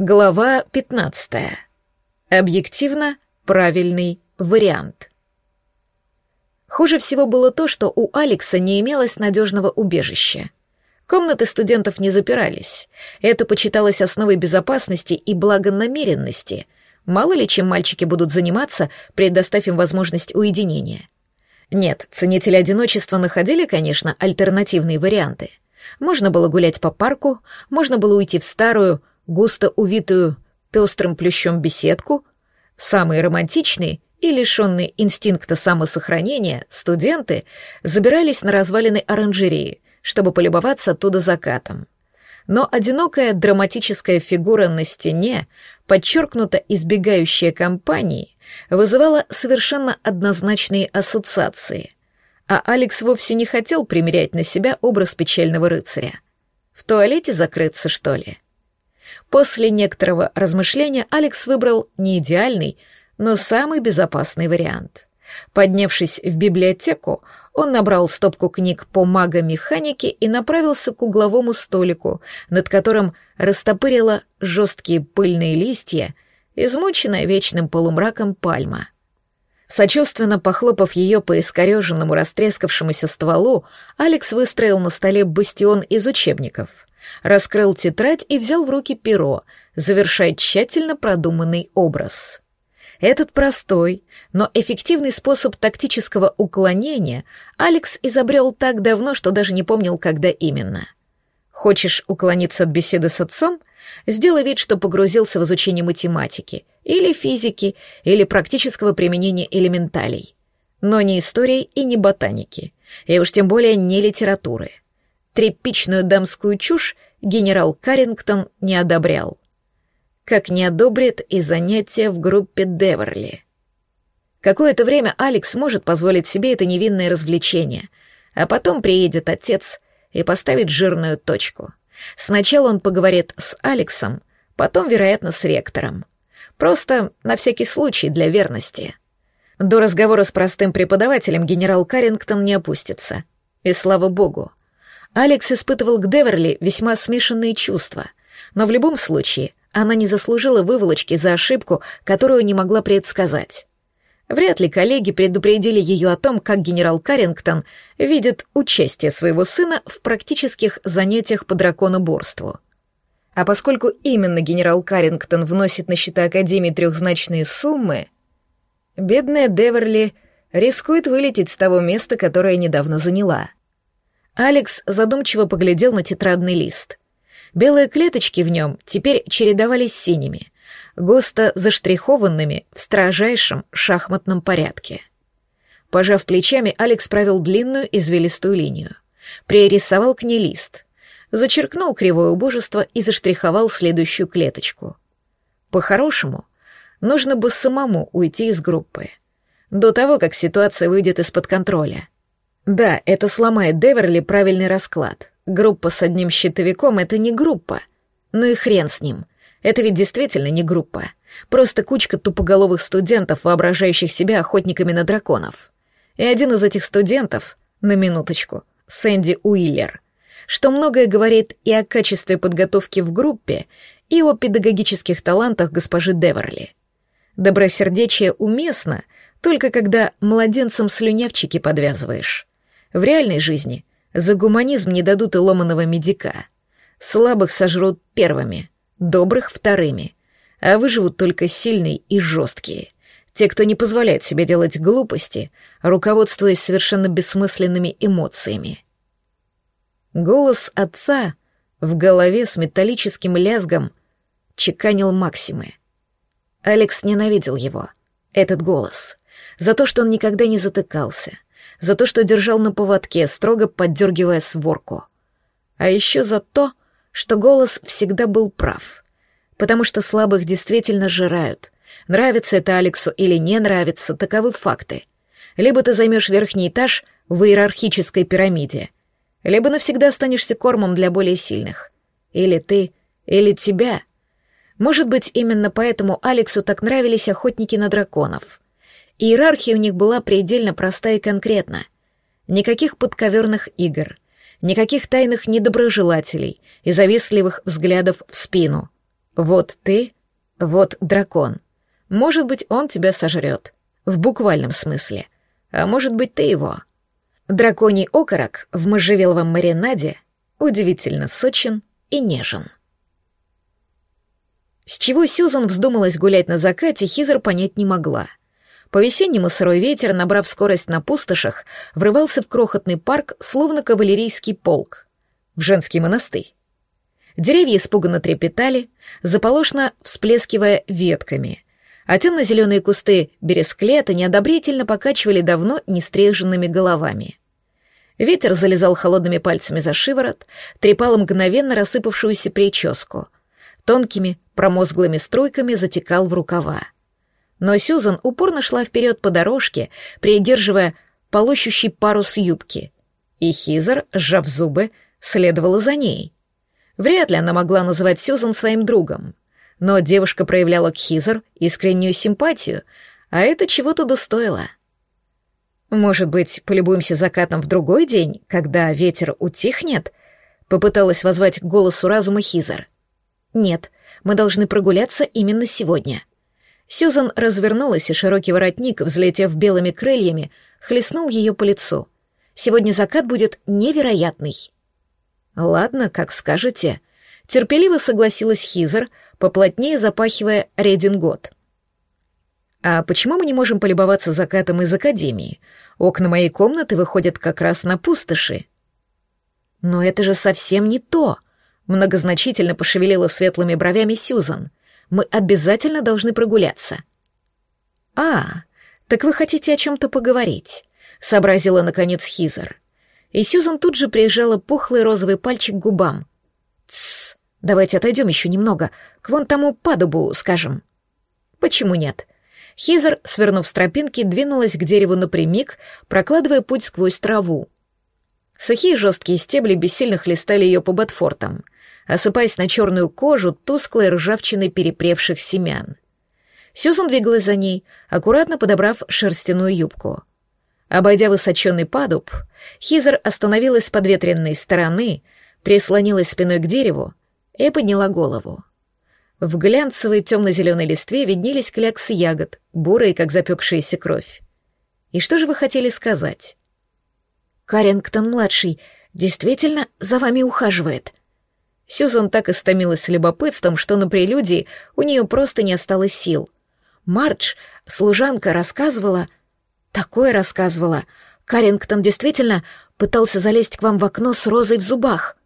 Глава 15. Объективно правильный вариант. Хуже всего было то, что у Алекса не имелось надежного убежища. Комнаты студентов не запирались. Это почиталось основой безопасности и благонамеренности. Мало ли чем мальчики будут заниматься, предоставив им возможность уединения. Нет, ценители одиночества находили, конечно, альтернативные варианты. Можно было гулять по парку, можно было уйти в старую, густо увитую пестрым плющом беседку, самые романтичные и лишенные инстинкта самосохранения студенты забирались на развалины оранжереи, чтобы полюбоваться оттуда закатом. Но одинокая драматическая фигура на стене, подчеркнуто избегающая компании, вызывала совершенно однозначные ассоциации. А Алекс вовсе не хотел примерять на себя образ печального рыцаря. В туалете закрыться, что ли? После некоторого размышления Алекс выбрал не идеальный, но самый безопасный вариант. Поднявшись в библиотеку, он набрал стопку книг по магомеханике и направился к угловому столику, над которым растопырила жесткие пыльные листья, измученная вечным полумраком пальма. Сочувственно похлопав ее по искореженному растрескавшемуся стволу, Алекс выстроил на столе бастион из учебников раскрыл тетрадь и взял в руки перо, завершая тщательно продуманный образ. Этот простой, но эффективный способ тактического уклонения Алекс изобрел так давно, что даже не помнил, когда именно. Хочешь уклониться от беседы с отцом? Сделай вид, что погрузился в изучение математики, или физики, или практического применения элементалей. Но не истории и не ботаники, и уж тем более не литературы — тряпичную дамскую чушь генерал Каррингтон не одобрял. Как не одобрит и занятия в группе Деверли. Какое-то время Алекс может позволить себе это невинное развлечение, а потом приедет отец и поставит жирную точку. Сначала он поговорит с Алексом, потом, вероятно, с ректором. Просто на всякий случай для верности. До разговора с простым преподавателем генерал Каррингтон не опустится. И слава богу, Алекс испытывал к Деверли весьма смешанные чувства, но в любом случае она не заслужила выволочки за ошибку, которую не могла предсказать. Вряд ли коллеги предупредили ее о том, как генерал Каррингтон видит участие своего сына в практических занятиях по драконоборству. А поскольку именно генерал Каррингтон вносит на счета Академии трехзначные суммы, бедная Деверли рискует вылететь с того места, которое недавно заняла — Алекс задумчиво поглядел на тетрадный лист. Белые клеточки в нем теперь чередовались синими, густо заштрихованными в строжайшем шахматном порядке. Пожав плечами, Алекс провел длинную извилистую линию. Пририсовал к ней лист. Зачеркнул кривое убожество и заштриховал следующую клеточку. По-хорошему, нужно бы самому уйти из группы. До того, как ситуация выйдет из-под контроля. Да, это сломает Деверли правильный расклад. Группа с одним щитовиком — это не группа. Ну и хрен с ним. Это ведь действительно не группа. Просто кучка тупоголовых студентов, воображающих себя охотниками на драконов. И один из этих студентов, на минуточку, Сэнди Уиллер, что многое говорит и о качестве подготовки в группе, и о педагогических талантах госпожи Деверли. Добросердечие уместно, только когда младенцам слюнявчики подвязываешь. В реальной жизни за гуманизм не дадут и ломаного медика. Слабых сожрут первыми, добрых — вторыми, а выживут только сильные и жесткие. Те, кто не позволяет себе делать глупости, руководствуясь совершенно бессмысленными эмоциями. Голос отца в голове с металлическим лязгом чеканил Максимы. Алекс ненавидел его, этот голос, за то, что он никогда не затыкался — за то, что держал на поводке, строго поддергивая сворку. А еще за то, что голос всегда был прав. Потому что слабых действительно жирают. Нравится это Алексу или не нравится, таковы факты. Либо ты займешь верхний этаж в иерархической пирамиде, либо навсегда останешься кормом для более сильных. Или ты, или тебя. Может быть, именно поэтому Алексу так нравились охотники на драконов — Иерархия у них была предельно проста и конкретна. Никаких подковерных игр, никаких тайных недоброжелателей и завистливых взглядов в спину. Вот ты, вот дракон. Может быть, он тебя сожрет. В буквальном смысле. А может быть, ты его. Драконий окорок в можжевеловом маринаде удивительно сочен и нежен. С чего Сьюзан вздумалась гулять на закате, Хизер понять не могла. По-весеннему сырой ветер, набрав скорость на пустошах, врывался в крохотный парк, словно кавалерийский полк. В женский монастырь. Деревья испуганно трепетали, заполошно всплескивая ветками, а темно-зеленые кусты бересклета неодобрительно покачивали давно нестриженными головами. Ветер залезал холодными пальцами за шиворот, трепал мгновенно рассыпавшуюся прическу. Тонкими, промозглыми струйками затекал в рукава. Но Сюзан упорно шла вперед по дорожке, придерживая полощущий парус юбки. И Хизер, сжав зубы, следовала за ней — Вряд ли она могла называть Сюзан своим другом. Но девушка проявляла к Хизер искреннюю симпатию, а это чего-то достоило. «Может быть, полюбуемся закатом в другой день, когда ветер утихнет?» Попыталась возвать к голосу разума Хизер. «Нет, мы должны прогуляться именно сегодня». Сюзан развернулась, и широкий воротник, взлетев белыми крыльями, хлестнул ее по лицу. «Сегодня закат будет невероятный». «Ладно, как скажете», — терпеливо согласилась Хизер, поплотнее запахивая редингот. «А почему мы не можем полюбоваться закатом из академии? Окна моей комнаты выходят как раз на пустоши». «Но это же совсем не то», — многозначительно пошевелила светлыми бровями Сьюзан. «Мы обязательно должны прогуляться». «А, так вы хотите о чем-то поговорить?» — сообразила, наконец, Хизер и Сьюзан тут же прижала пухлый розовый пальчик к губам. «Тссс, давайте отойдем еще немного, к вон тому падубу, скажем». «Почему нет?» Хизер, свернув с тропинки, двинулась к дереву напрямик, прокладывая путь сквозь траву. Сухие жесткие стебли бессильно хлестали ее по ботфортам, осыпаясь на черную кожу тусклой ржавчиной перепревших семян. Сьюзан двигалась за ней, аккуратно подобрав шерстяную юбку. Обойдя высоченный падуб, Хизер остановилась с подветренной стороны, прислонилась спиной к дереву и подняла голову. В глянцевой темно-зеленой листве виднелись кляксы ягод, бурые, как запекшаяся кровь. И что же вы хотели сказать? Карингтон-младший действительно за вами ухаживает. Сьюзан так истомилась любопытством, что на прелюдии у нее просто не осталось сил. Мардж, служанка, рассказывала, Такое рассказывала. Карингтон действительно пытался залезть к вам в окно с розой в зубах.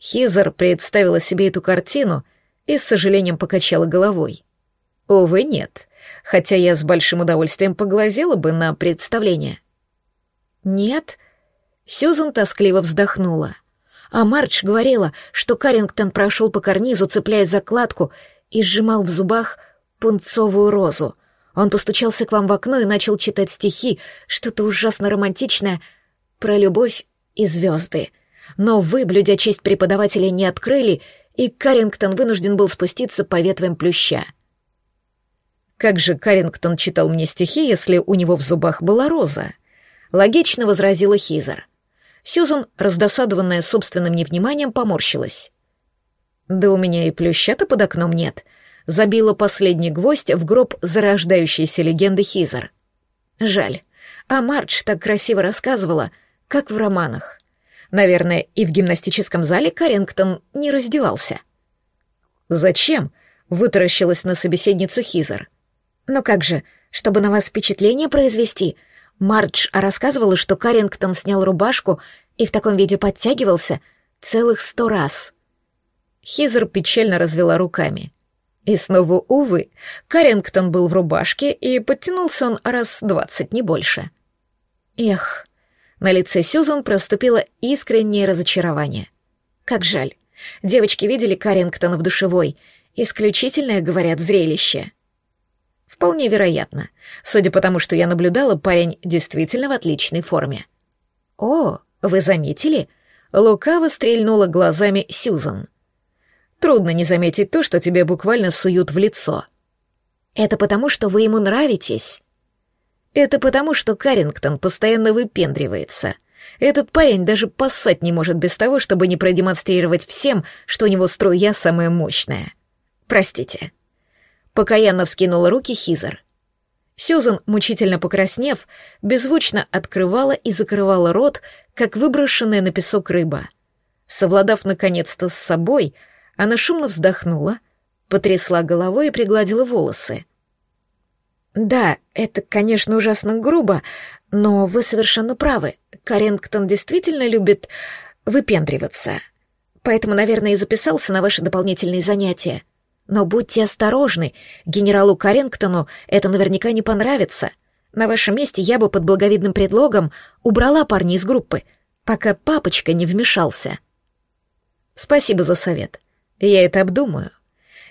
Хизер представила себе эту картину и с сожалением покачала головой. Увы, нет, хотя я с большим удовольствием поглазела бы на представление. Нет? Сьюзан тоскливо вздохнула. А Мардж говорила, что Карингтон прошел по карнизу, цепляясь за кладку, и сжимал в зубах пунцовую розу — он постучался к вам в окно и начал читать стихи, что-то ужасно романтичное про любовь и звезды. Но вы, блюдя честь преподавателя, не открыли, и Карингтон вынужден был спуститься по ветвям плюща. Как же Карингтон читал мне стихи, если у него в зубах была роза? Логично возразила Хизер. Сьюзан, раздосадованная собственным невниманием, поморщилась. «Да у меня и плюща-то под окном нет», забила последний гвоздь в гроб зарождающейся легенды Хизер. Жаль. А Мардж так красиво рассказывала, как в романах. Наверное, и в гимнастическом зале Карингтон не раздевался. «Зачем?» — вытаращилась на собеседницу Хизер. «Ну как же, чтобы на вас впечатление произвести?» Мардж рассказывала, что Карингтон снял рубашку и в таком виде подтягивался целых сто раз. Хизер печально развела руками. И снова, увы, Карингтон был в рубашке, и подтянулся он раз двадцать, не больше. Эх, на лице Сьюзан проступило искреннее разочарование. Как жаль. Девочки видели Карингтона в душевой. Исключительное, говорят, зрелище. Вполне вероятно. Судя по тому, что я наблюдала, парень действительно в отличной форме. «О, вы заметили?» Лукаво стрельнула глазами Сьюзан. Трудно не заметить то, что тебе буквально суют в лицо. Это потому, что вы ему нравитесь. Это потому, что Карингтон постоянно выпендривается. Этот парень даже поссать не может без того, чтобы не продемонстрировать всем, что у него струя самая мощная. Простите. Покаянно вскинула руки Хизер. Сюзан, мучительно покраснев, беззвучно открывала и закрывала рот, как выброшенная на песок рыба. Совладав наконец-то с собой, она шумно вздохнула, потрясла головой и пригладила волосы. «Да, это, конечно, ужасно грубо, но вы совершенно правы. Карингтон действительно любит выпендриваться. Поэтому, наверное, и записался на ваши дополнительные занятия. Но будьте осторожны, генералу Карингтону это наверняка не понравится. На вашем месте я бы под благовидным предлогом убрала парня из группы, пока папочка не вмешался. Спасибо за совет. Я это обдумаю.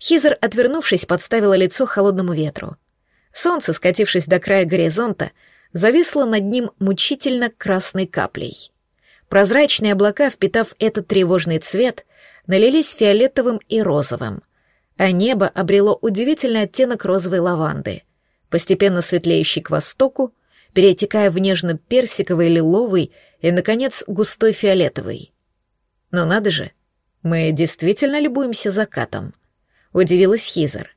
Хизер, отвернувшись, подставила лицо холодному ветру. Солнце, скатившись до края горизонта, зависло над ним мучительно красной каплей. Прозрачные облака, впитав этот тревожный цвет, налились фиолетовым и розовым, а небо обрело удивительный оттенок розовой лаванды, постепенно светлеющий к востоку, перетекая в нежно-персиковый, лиловый и, наконец, густой фиолетовый. Но надо же, мы действительно любуемся закатом, удивилась Хизер.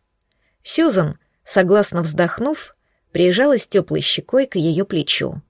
Сьюзан, согласно вздохнув, прижалась теплой щекой к ее плечу.